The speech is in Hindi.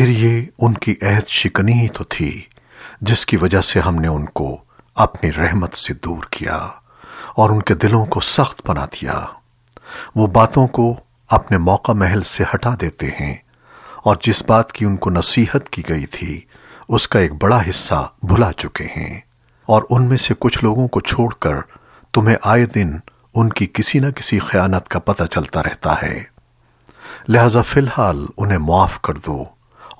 फिर ये उनकी अहद शिकनी ही तो थी, जिसकी वजह से हमने उनको अपनी रहमत से दूर किया और उनके दिलों को सख्त बना दिया। वो बातों को अपने मौका महल से हटा देते हैं और जिस बात की उनको नसीहत की गई थी, उसका एक बड़ा हिस्सा भुला चुके हैं और उनमें से कुछ लोगों को छोड़कर तुम्हें आए दिन उनकी किसी न किसी खयानत का पता चलता रहता है। लिहाजा फ़िलहाल उन्हें माफ़ कर दो।